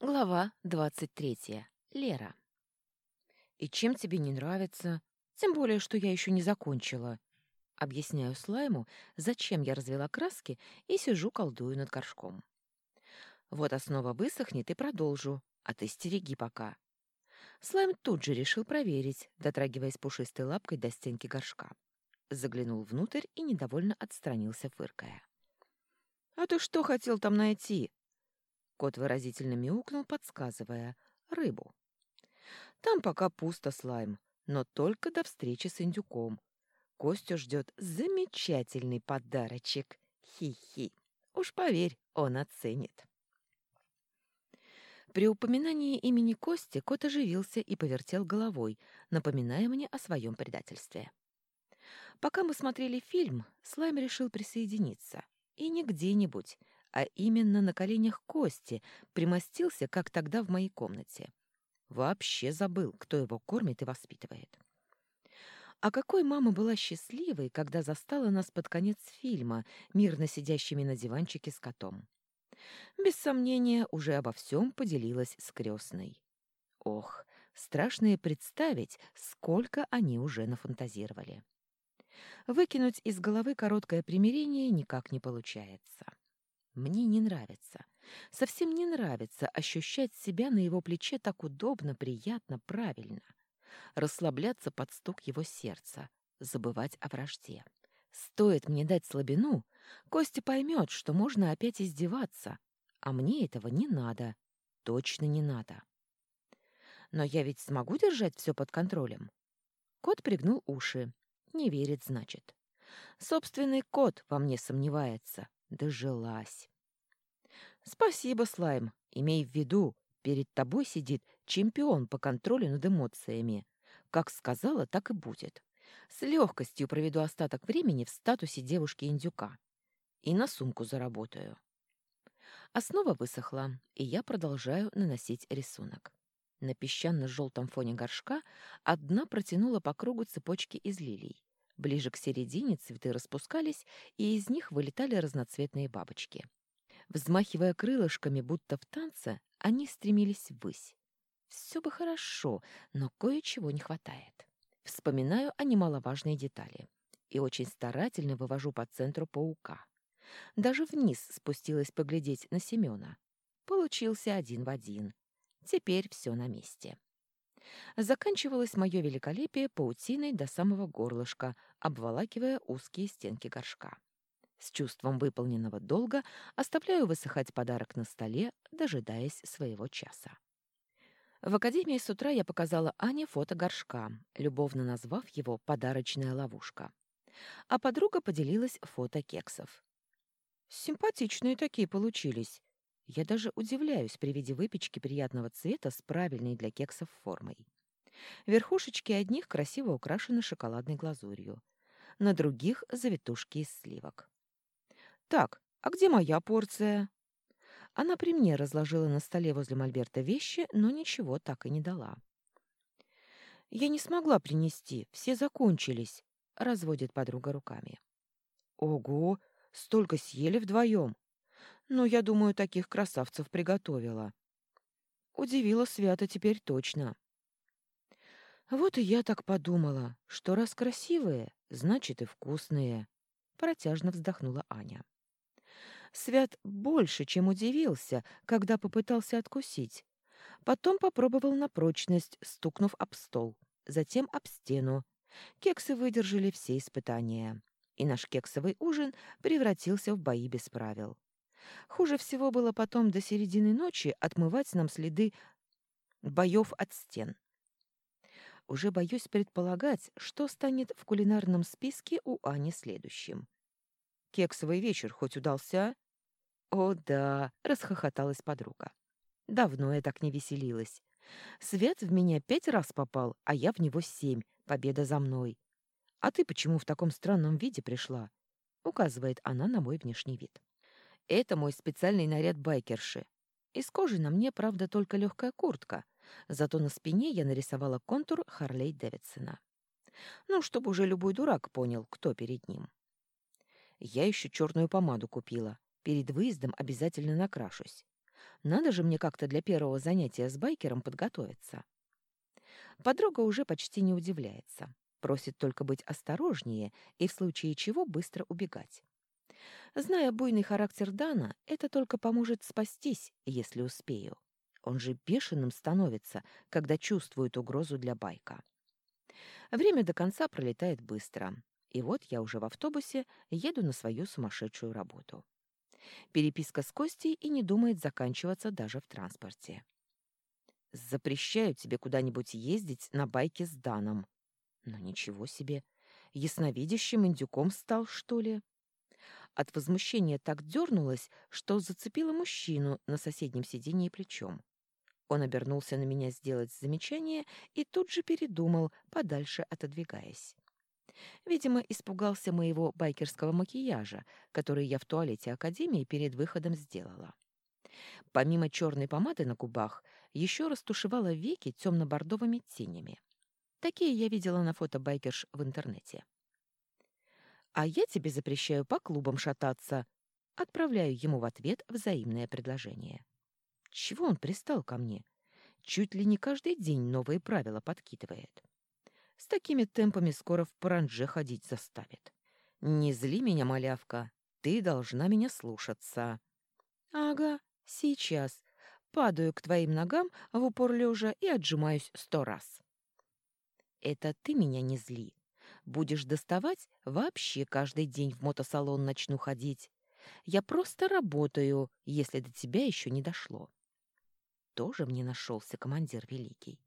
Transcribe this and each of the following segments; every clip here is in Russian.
Глава двадцать третья. Лера. «И чем тебе не нравится? Тем более, что я еще не закончила». Объясняю слайму, зачем я развела краски и сижу колдую над горшком. Вот основа высохнет и продолжу, а ты стереги пока. Слайм тут же решил проверить, дотрагиваясь пушистой лапкой до стенки горшка. Заглянул внутрь и недовольно отстранился, фыркая. «А ты что хотел там найти?» Кот выразительно мяукнул, подсказывая. «Рыбу». «Там пока пусто, слайм, но только до встречи с индюком. Костю ждет замечательный подарочек. Хи-хи. Уж поверь, он оценит». При упоминании имени Кости кот оживился и повертел головой, напоминая мне о своем предательстве. Пока мы смотрели фильм, Слайм решил присоединиться. И не где-нибудь, а именно на коленях Кости примостился, как тогда в моей комнате. Вообще забыл, кто его кормит и воспитывает. А какой мама была счастливой, когда застала нас под конец фильма, мирно сидящими на диванчике с котом без сомнения, уже обо всем поделилась с крестной. Ох, страшно и представить, сколько они уже нафантазировали. Выкинуть из головы короткое примирение никак не получается. Мне не нравится, совсем не нравится ощущать себя на его плече так удобно, приятно, правильно. Расслабляться под стук его сердца, забывать о вражде. Стоит мне дать слабину, Костя поймет, что можно опять издеваться, а мне этого не надо, точно не надо. Но я ведь смогу держать все под контролем. Кот пригнул уши. Не верит, значит. Собственный кот во мне сомневается. Дожилась. Спасибо, Слайм. Имей в виду, перед тобой сидит чемпион по контролю над эмоциями. Как сказала, так и будет. С легкостью проведу остаток времени в статусе девушки-индюка. И на сумку заработаю. Основа высохла, и я продолжаю наносить рисунок. На песчано-желтом фоне горшка одна протянула по кругу цепочки из лилий. Ближе к середине цветы распускались, и из них вылетали разноцветные бабочки. Взмахивая крылышками, будто в танце, они стремились ввысь. Все бы хорошо, но кое-чего не хватает. Вспоминаю о немаловажной детали и очень старательно вывожу по центру паука. Даже вниз спустилась поглядеть на Семена. Получился один в один. Теперь все на месте. Заканчивалось мое великолепие паутиной до самого горлышка, обволакивая узкие стенки горшка. С чувством выполненного долга оставляю высыхать подарок на столе, дожидаясь своего часа. В академии с утра я показала Ане фото горшка, любовно назвав его «подарочная ловушка». А подруга поделилась фото кексов. Симпатичные такие получились. Я даже удивляюсь при виде выпечки приятного цвета с правильной для кексов формой. Верхушечки одних красиво украшены шоколадной глазурью, на других — завитушки из сливок. «Так, а где моя порция?» Она при мне разложила на столе возле мольберта вещи, но ничего так и не дала. «Я не смогла принести, все закончились», — разводит подруга руками. «Ого, Столько съели вдвоем. Но, я думаю, таких красавцев приготовила. Удивила Свята теперь точно. Вот и я так подумала, что раз красивые, значит и вкусные. Протяжно вздохнула Аня. Свят больше, чем удивился, когда попытался откусить. Потом попробовал на прочность, стукнув об стол, затем об стену. Кексы выдержали все испытания и наш кексовый ужин превратился в бои без правил. Хуже всего было потом до середины ночи отмывать нам следы боев от стен. Уже боюсь предполагать, что станет в кулинарном списке у Ани следующим. «Кексовый вечер хоть удался?» «О, да!» — расхохоталась подруга. «Давно я так не веселилась. Свет в меня пять раз попал, а я в него семь. Победа за мной. «А ты почему в таком странном виде пришла?» — указывает она на мой внешний вид. «Это мой специальный наряд байкерши. Из кожи на мне, правда, только легкая куртка, зато на спине я нарисовала контур Харлей Дэвидсона. Ну, чтобы уже любой дурак понял, кто перед ним. Я еще черную помаду купила. Перед выездом обязательно накрашусь. Надо же мне как-то для первого занятия с байкером подготовиться. Подруга уже почти не удивляется. Просит только быть осторожнее и в случае чего быстро убегать. Зная буйный характер Дана, это только поможет спастись, если успею. Он же бешеным становится, когда чувствует угрозу для байка. Время до конца пролетает быстро. И вот я уже в автобусе еду на свою сумасшедшую работу. Переписка с Костей и не думает заканчиваться даже в транспорте. «Запрещаю тебе куда-нибудь ездить на байке с Даном». «Ну ничего себе! Ясновидящим индюком стал, что ли?» От возмущения так дернулась, что зацепила мужчину на соседнем сиденье плечом. Он обернулся на меня сделать замечание и тут же передумал, подальше отодвигаясь. Видимо, испугался моего байкерского макияжа, который я в туалете Академии перед выходом сделала. Помимо черной помады на губах, еще растушевала веки темно-бордовыми тенями. Такие я видела на фото байкерш в интернете. «А я тебе запрещаю по клубам шататься», отправляю ему в ответ взаимное предложение. Чего он пристал ко мне? Чуть ли не каждый день новые правила подкидывает. С такими темпами скоро в паранже ходить заставит. Не зли меня, малявка, ты должна меня слушаться. Ага, сейчас. Падаю к твоим ногам в упор лежа и отжимаюсь сто раз. Это ты меня не зли. Будешь доставать, вообще каждый день в мотосалон начну ходить. Я просто работаю, если до тебя еще не дошло. Тоже мне нашелся командир великий.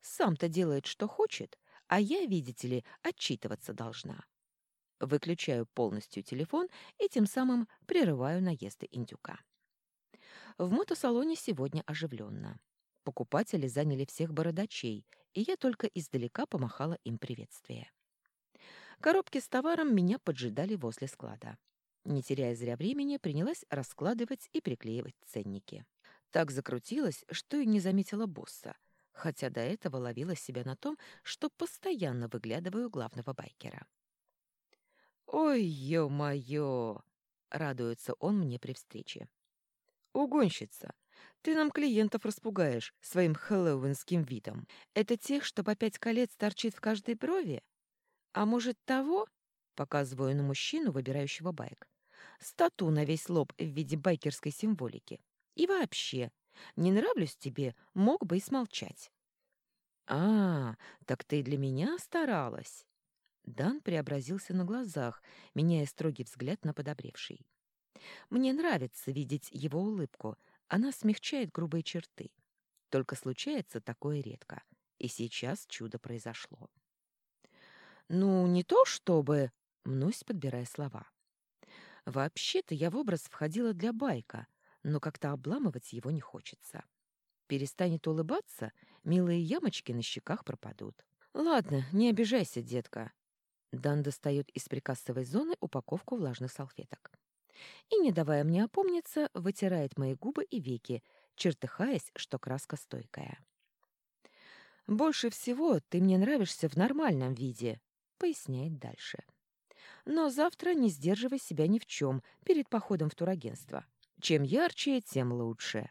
Сам-то делает, что хочет, а я, видите ли, отчитываться должна. Выключаю полностью телефон и тем самым прерываю наезды индюка. В мотосалоне сегодня оживленно. Покупатели заняли всех бородачей, и я только издалека помахала им приветствие. Коробки с товаром меня поджидали возле склада. Не теряя зря времени, принялась раскладывать и приклеивать ценники. Так закрутилась, что и не заметила босса, хотя до этого ловила себя на том, что постоянно выглядываю главного байкера. «Ой, ё-моё!» — радуется он мне при встрече. «Угонщица, ты нам клиентов распугаешь своим хэллоуинским видом. Это тех, что по пять колец торчит в каждой брови? А может, того?» — показываю на мужчину, выбирающего байк. «Стату на весь лоб в виде байкерской символики. И вообще, не нравлюсь тебе, мог бы и смолчать. А, так ты для меня старалась. Дан преобразился на глазах, меняя строгий взгляд на подобревший. Мне нравится видеть его улыбку, она смягчает грубые черты. Только случается такое редко, и сейчас чудо произошло. Ну, не то чтобы, мнусь, подбирая слова. Вообще-то я в образ входила для байка, но как-то обламывать его не хочется. Перестанет улыбаться, милые ямочки на щеках пропадут. «Ладно, не обижайся, детка». Дан достает из прикассовой зоны упаковку влажных салфеток. И, не давая мне опомниться, вытирает мои губы и веки, чертыхаясь, что краска стойкая. «Больше всего ты мне нравишься в нормальном виде», — поясняет дальше. «Но завтра не сдерживай себя ни в чем перед походом в турагентство. Чем ярче, тем лучше.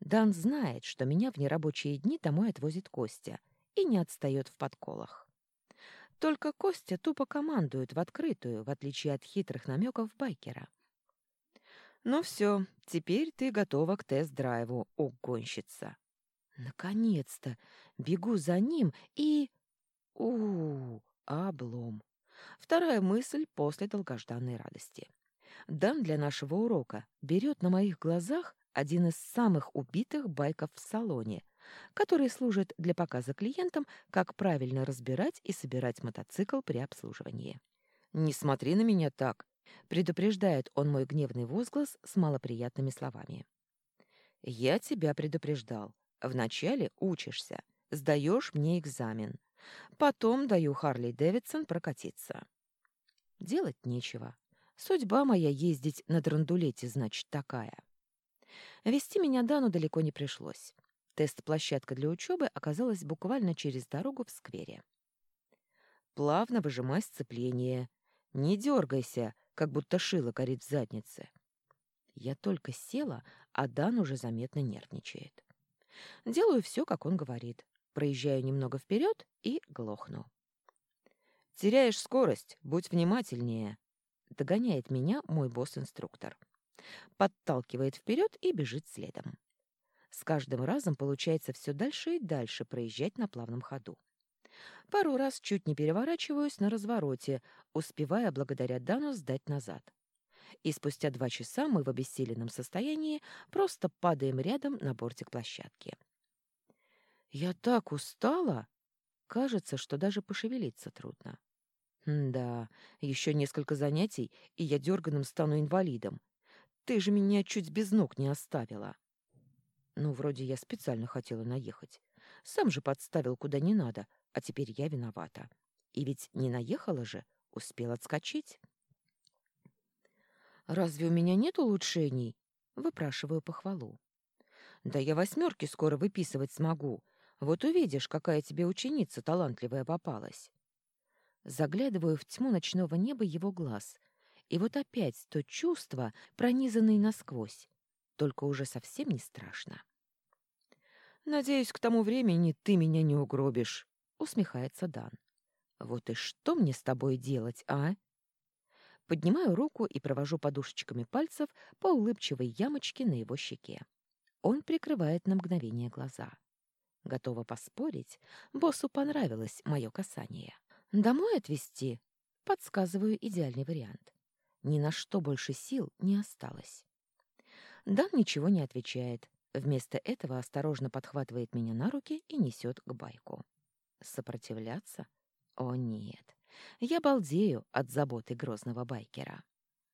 Дан знает, что меня в нерабочие дни домой отвозит Костя и не отстает в подколах. Только Костя тупо командует в открытую, в отличие от хитрых намеков байкера. «Ну все, теперь ты готова к тест-драйву, угонщица». Наконец-то! Бегу за ним и... у, -у, -у облом. Вторая мысль после долгожданной радости. Дан для нашего урока берет на моих глазах один из самых убитых байков в салоне, который служит для показа клиентам, как правильно разбирать и собирать мотоцикл при обслуживании. «Не смотри на меня так!» — предупреждает он мой гневный возглас с малоприятными словами. «Я тебя предупреждал. Вначале учишься, сдаешь мне экзамен. Потом даю Харли Дэвидсон прокатиться». Делать нечего. Судьба моя ездить на драндулете, значит, такая. Вести меня Дану далеко не пришлось. Тест-площадка для учебы оказалась буквально через дорогу в сквере. Плавно выжимай сцепление. Не дергайся, как будто шило горит в заднице. Я только села, а Дан уже заметно нервничает. Делаю все, как он говорит. Проезжаю немного вперед и глохну. «Теряешь скорость, будь внимательнее», — догоняет меня мой босс-инструктор. Подталкивает вперед и бежит следом. С каждым разом получается все дальше и дальше проезжать на плавном ходу. Пару раз чуть не переворачиваюсь на развороте, успевая благодаря Дану сдать назад. И спустя два часа мы в обессиленном состоянии просто падаем рядом на бортик площадки. «Я так устала!» Кажется, что даже пошевелиться трудно. Да, еще несколько занятий, и я дерганым стану инвалидом. Ты же меня чуть без ног не оставила. Ну, вроде я специально хотела наехать. Сам же подставил куда не надо, а теперь я виновата. И ведь не наехала же, успел отскочить. «Разве у меня нет улучшений?» — выпрашиваю похвалу. «Да я восьмерки скоро выписывать смогу. Вот увидишь, какая тебе ученица талантливая попалась». Заглядываю в тьму ночного неба его глаз. И вот опять то чувство, пронизанное насквозь. Только уже совсем не страшно. «Надеюсь, к тому времени ты меня не угробишь», — усмехается Дан. «Вот и что мне с тобой делать, а?» Поднимаю руку и провожу подушечками пальцев по улыбчивой ямочке на его щеке. Он прикрывает на мгновение глаза. Готова поспорить, боссу понравилось мое касание. Домой отвезти? Подсказываю идеальный вариант. Ни на что больше сил не осталось. Дан ничего не отвечает. Вместо этого осторожно подхватывает меня на руки и несет к байку. Сопротивляться? О, нет. Я балдею от заботы грозного байкера.